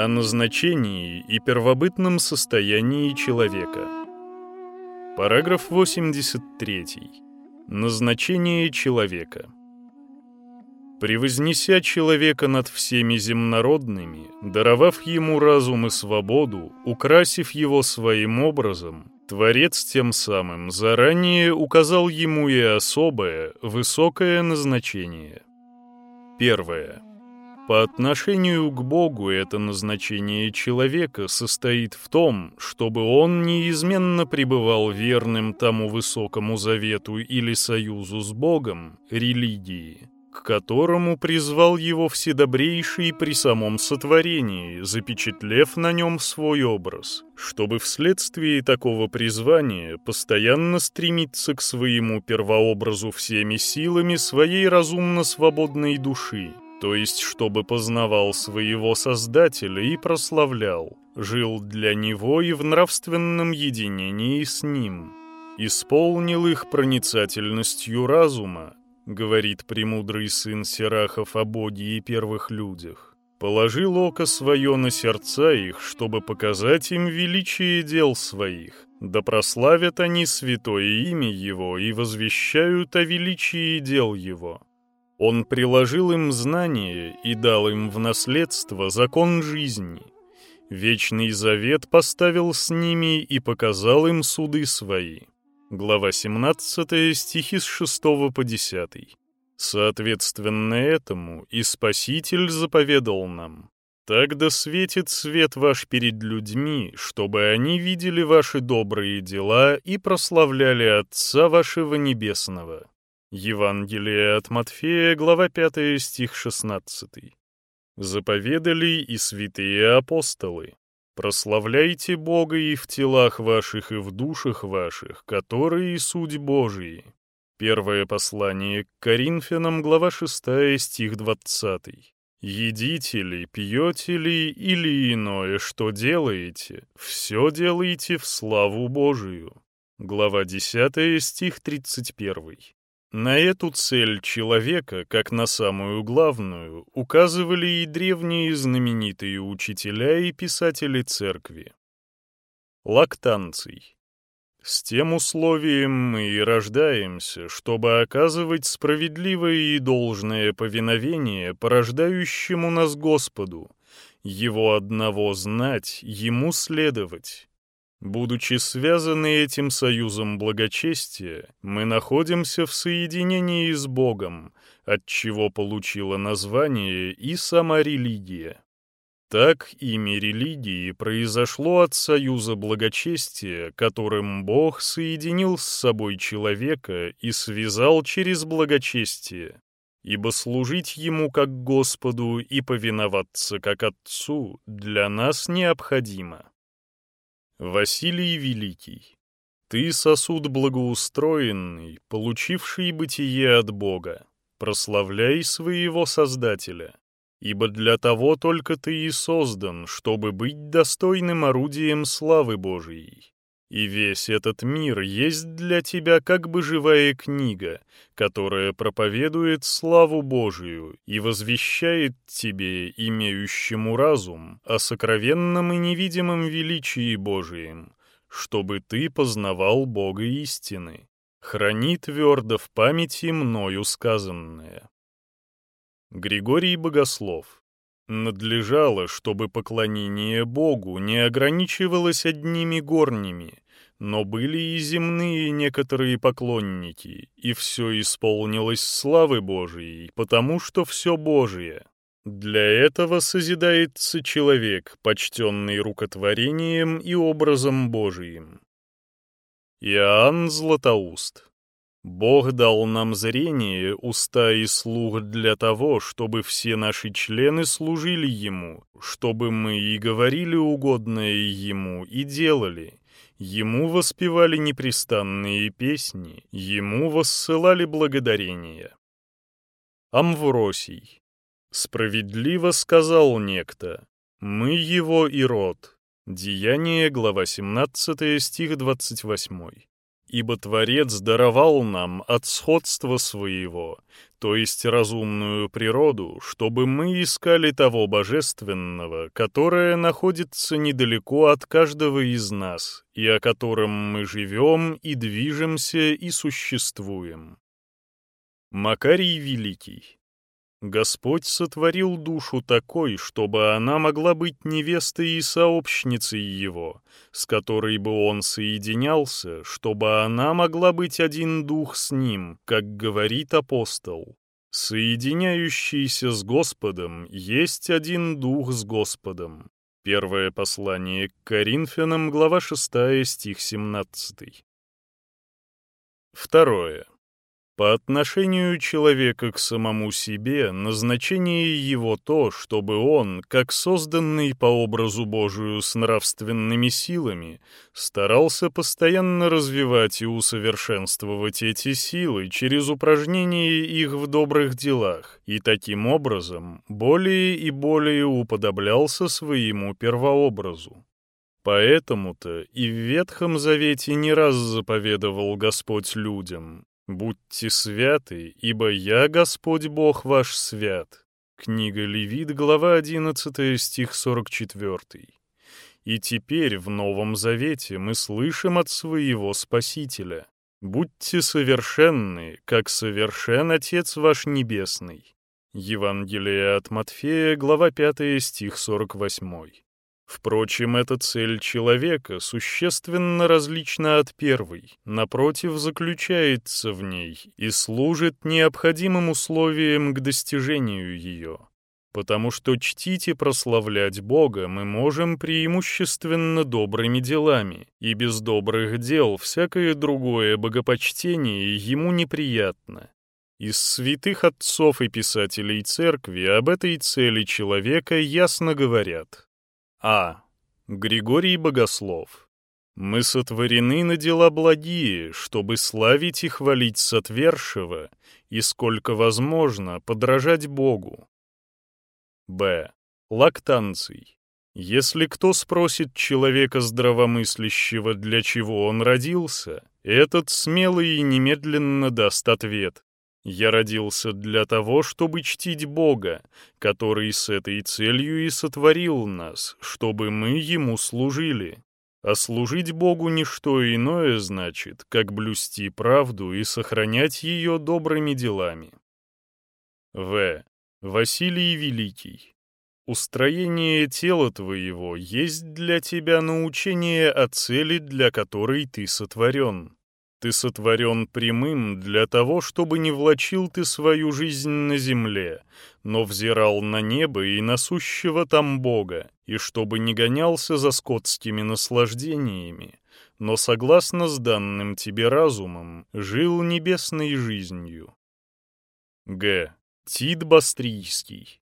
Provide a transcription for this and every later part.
О назначении и первобытном состоянии человека. Параграф 83. Назначение человека. Превознеся человека над всеми земнородными, даровав ему разум и свободу, украсив его своим образом, Творец тем самым заранее указал ему и особое, высокое назначение. Первое. По отношению к Богу это назначение человека состоит в том, чтобы он неизменно пребывал верным тому высокому завету или союзу с Богом, религии, к которому призвал его Вседобрейший при самом сотворении, запечатлев на нем свой образ, чтобы вследствие такого призвания постоянно стремиться к своему первообразу всеми силами своей разумно-свободной души, то есть чтобы познавал своего Создателя и прославлял, жил для него и в нравственном единении с ним, исполнил их проницательностью разума, говорит премудрый сын Серахов о Боге и первых людях, положил око свое на сердца их, чтобы показать им величие дел своих, да прославят они святое имя Его и возвещают о величии дел Его. Он приложил им знание и дал им в наследство закон жизни. Вечный завет поставил с ними и показал им суды свои. Глава 17, стихи с 6 по 10. Соответственно этому и Спаситель заповедал нам. Так да светит свет ваш перед людьми, чтобы они видели ваши добрые дела и прославляли Отца вашего Небесного. Евангелие от Матфея, глава 5, стих 16. Заповедали и святые апостолы. Прославляйте Бога и в телах ваших, и в душах ваших, которые суть Божии. Первое послание к Коринфянам, глава 6, стих 20. «Едите ли, пьете ли или иное, что делаете, все делайте в славу Божию». Глава 10, стих 31. На эту цель человека, как на самую главную, указывали и древние знаменитые учителя и писатели церкви. Лактанций. С тем условием мы и рождаемся, чтобы оказывать справедливое и должное повиновение порождающему нас Господу, Его одного знать, Ему следовать. Будучи связаны этим союзом благочестия, мы находимся в соединении с Богом, от чего получила название и сама религия. Так имя религии произошло от союза благочестия, которым Бог соединил с собой человека и связал через благочестие. Ибо служить Ему как Господу и повиноваться как Отцу для нас необходимо. Василий Великий, ты сосуд благоустроенный, получивший бытие от Бога, прославляй своего Создателя, ибо для того только ты и создан, чтобы быть достойным орудием славы Божией. И весь этот мир есть для тебя как бы живая книга, которая проповедует славу Божию и возвещает тебе, имеющему разум, о сокровенном и невидимом величии Божием, чтобы ты познавал Бога истины. Храни твердо в памяти мною сказанное. Григорий Богослов Надлежало, чтобы поклонение Богу не ограничивалось одними горними, но были и земные некоторые поклонники, и все исполнилось славы Божией, потому что все Божие. Для этого созидается человек, почтенный рукотворением и образом Божиим. Иоанн Златоуст Бог дал нам зрение, уста и слух для того, чтобы все наши члены служили Ему, чтобы мы и говорили угодное Ему, и делали. Ему воспевали непрестанные песни, Ему воссылали благодарения. Амвросий. Справедливо сказал некто, мы его и род. Деяние, глава 17, стих 28. Ибо Творец даровал нам от сходства своего, то есть разумную природу, чтобы мы искали того божественного, которое находится недалеко от каждого из нас, и о котором мы живем и движемся и существуем. Макарий Великий Господь сотворил душу такой, чтобы она могла быть невестой и сообщницей его, с которой бы он соединялся, чтобы она могла быть один дух с ним, как говорит апостол. Соединяющийся с Господом есть один дух с Господом. Первое послание к Коринфянам, глава 6, стих 17. Второе. По отношению человека к самому себе, назначение его то, чтобы он, как созданный по образу Божию с нравственными силами, старался постоянно развивать и усовершенствовать эти силы через упражнение их в добрых делах, и таким образом более и более уподоблялся своему первообразу. Поэтому-то и в Ветхом Завете не раз заповедовал Господь людям «Будьте святы, ибо я, Господь Бог ваш, свят». Книга Левит, глава 11, стих 44. И теперь в Новом Завете мы слышим от своего Спасителя «Будьте совершенны, как совершен Отец ваш Небесный». Евангелие от Матфея, глава 5, стих 48. Впрочем, эта цель человека существенно различна от первой, напротив, заключается в ней и служит необходимым условием к достижению ее. Потому что чтить и прославлять Бога мы можем преимущественно добрыми делами, и без добрых дел всякое другое богопочтение ему неприятно. Из святых отцов и писателей церкви об этой цели человека ясно говорят. А. Григорий Богослов. Мы сотворены на дела благие, чтобы славить и хвалить сотвершего, и сколько возможно подражать Богу. Б. Лактанций. Если кто спросит человека здравомыслящего, для чего он родился, этот смелый и немедленно даст ответ. Я родился для того, чтобы чтить Бога, который с этой целью и сотворил нас, чтобы мы Ему служили. А служить Богу не что иное значит, как блюсти правду и сохранять ее добрыми делами. В. Василий Великий. Устроение тела твоего есть для тебя научение о цели, для которой ты сотворен. Ты сотворен прямым для того, чтобы не влачил ты свою жизнь на земле, но взирал на небо и на сущего там Бога, и чтобы не гонялся за скотскими наслаждениями, но, согласно с данным тебе разумом, жил небесной жизнью. Г. Тит Бастрийский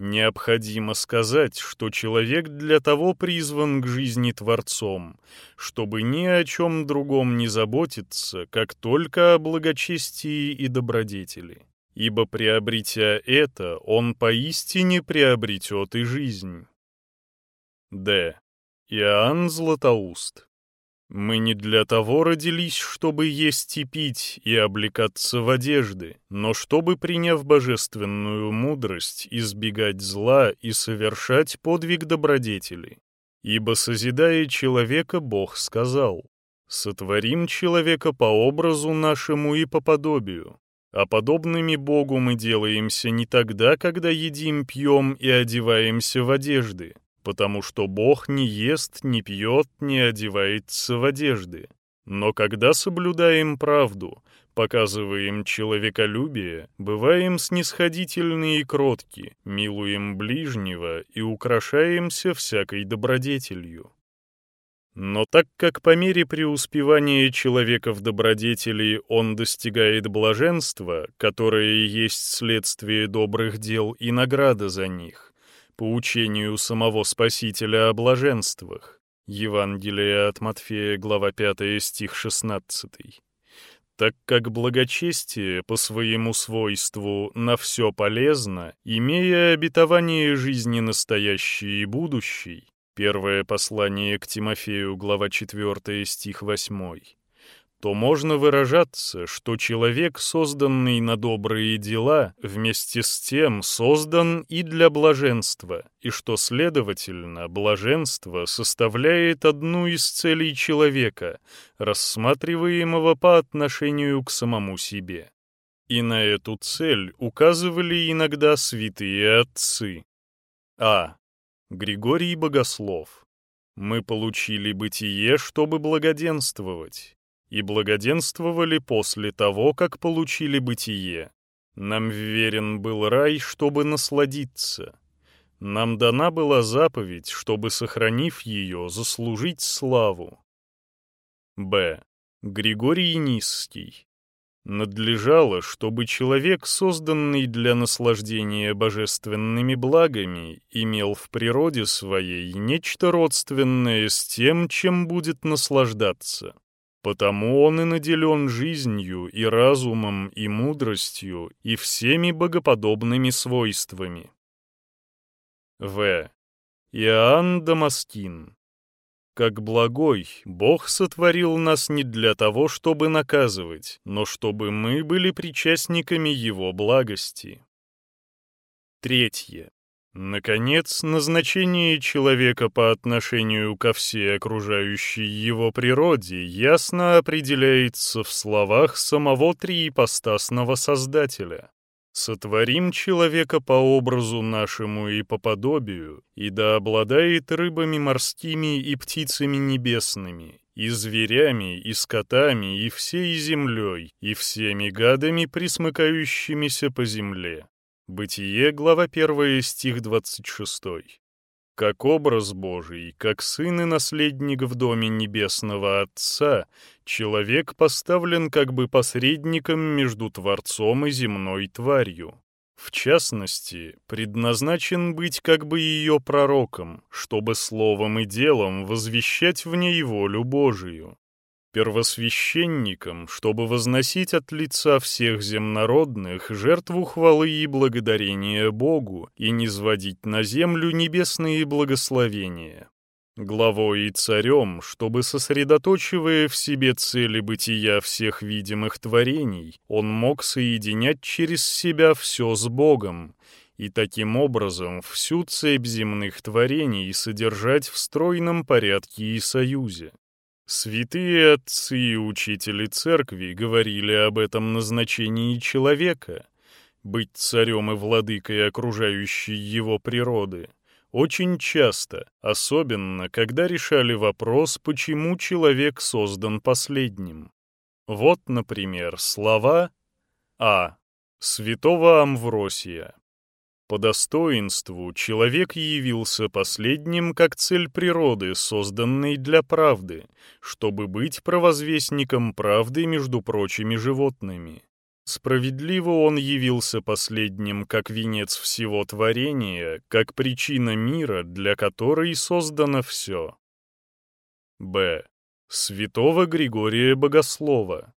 Необходимо сказать, что человек для того призван к жизни Творцом, чтобы ни о чем другом не заботиться, как только о благочестии и добродетели. Ибо, приобретя это, он поистине приобретет и жизнь. Д. Иоанн Златоуст мы не для того родились, чтобы есть и пить и облекаться в одежды, но чтобы, приняв божественную мудрость, избегать зла и совершать подвиг добродетели. Ибо, созидая человека, Бог сказал, «Сотворим человека по образу нашему и по подобию». А подобными Богу мы делаемся не тогда, когда едим, пьем и одеваемся в одежды, потому что Бог не ест, не пьет, не одевается в одежды. Но когда соблюдаем правду, показываем человеколюбие, бываем снисходительны и кротки, милуем ближнего и украшаемся всякой добродетелью. Но так как по мере преуспевания человека в добродетели он достигает блаженства, которое есть следствие добрых дел и награда за них, по учению самого Спасителя о блаженствах. Евангелие от Матфея, глава 5, стих 16. Так как благочестие по своему свойству на все полезно, имея обетование жизни настоящей и будущей, первое послание к Тимофею, глава 4, стих 8, то можно выражаться, что человек, созданный на добрые дела, вместе с тем создан и для блаженства, и что, следовательно, блаженство составляет одну из целей человека, рассматриваемого по отношению к самому себе. И на эту цель указывали иногда святые отцы. А. Григорий Богослов. Мы получили бытие, чтобы благоденствовать и благоденствовали после того, как получили бытие. Нам верен был рай, чтобы насладиться. Нам дана была заповедь, чтобы, сохранив ее, заслужить славу. Б. Григорий Низский. Надлежало, чтобы человек, созданный для наслаждения божественными благами, имел в природе своей нечто родственное с тем, чем будет наслаждаться. Потому он и наделен жизнью, и разумом, и мудростью, и всеми богоподобными свойствами. В. Иоанн Дамаскин. Как благой, Бог сотворил нас не для того, чтобы наказывать, но чтобы мы были причастниками Его благости. Третье. Наконец, назначение человека по отношению ко всей окружающей его природе ясно определяется в словах самого триипостасного Создателя. «Сотворим человека по образу нашему и по подобию, и да обладает рыбами морскими и птицами небесными, и зверями, и скотами, и всей землей, и всеми гадами, присмыкающимися по земле, Бытие, глава 1, стих 26. Как образ Божий, как сын и наследник в доме небесного Отца, человек поставлен как бы посредником между Творцом и земной тварью. В частности, предназначен быть как бы ее пророком, чтобы словом и делом возвещать в ней волю Божию первосвященником, чтобы возносить от лица всех земнородных жертву хвалы и благодарения Богу и низводить на землю небесные благословения. Главой и царем, чтобы, сосредоточивая в себе цели бытия всех видимых творений, он мог соединять через себя все с Богом, и таким образом всю цепь земных творений содержать в стройном порядке и союзе. Святые отцы и учители церкви говорили об этом назначении человека, быть царем и владыкой окружающей его природы, очень часто, особенно когда решали вопрос, почему человек создан последним. Вот, например, слова А. Святого Амвросия. По достоинству человек явился последним как цель природы, созданной для правды, чтобы быть провозвестником правды между прочими животными. Справедливо он явился последним как венец всего творения, как причина мира, для которой создано все. Б. Святого Григория Богослова.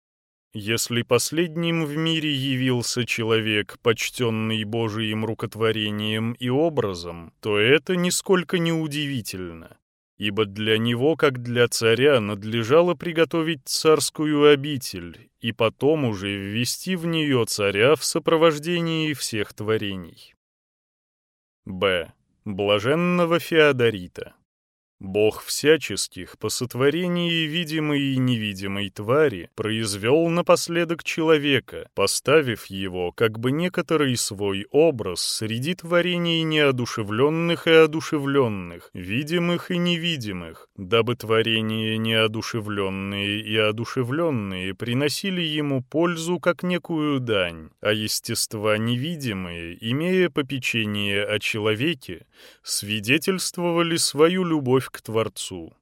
Если последним в мире явился человек, почтенный Божиим рукотворением и образом, то это нисколько не удивительно, ибо для него, как для царя, надлежало приготовить царскую обитель и потом уже ввести в нее царя в сопровождении всех творений. Б. Блаженного Феодорита Бог всяческих по сотворении видимой и невидимой твари произвел напоследок человека, поставив его как бы некоторый свой образ среди творений неодушевленных и одушевленных, видимых и невидимых, дабы творения неодушевленные и одушевленные приносили ему пользу как некую дань, а естества невидимые, имея попечение о человеке, свидетельствовали свою любовь к Творцу.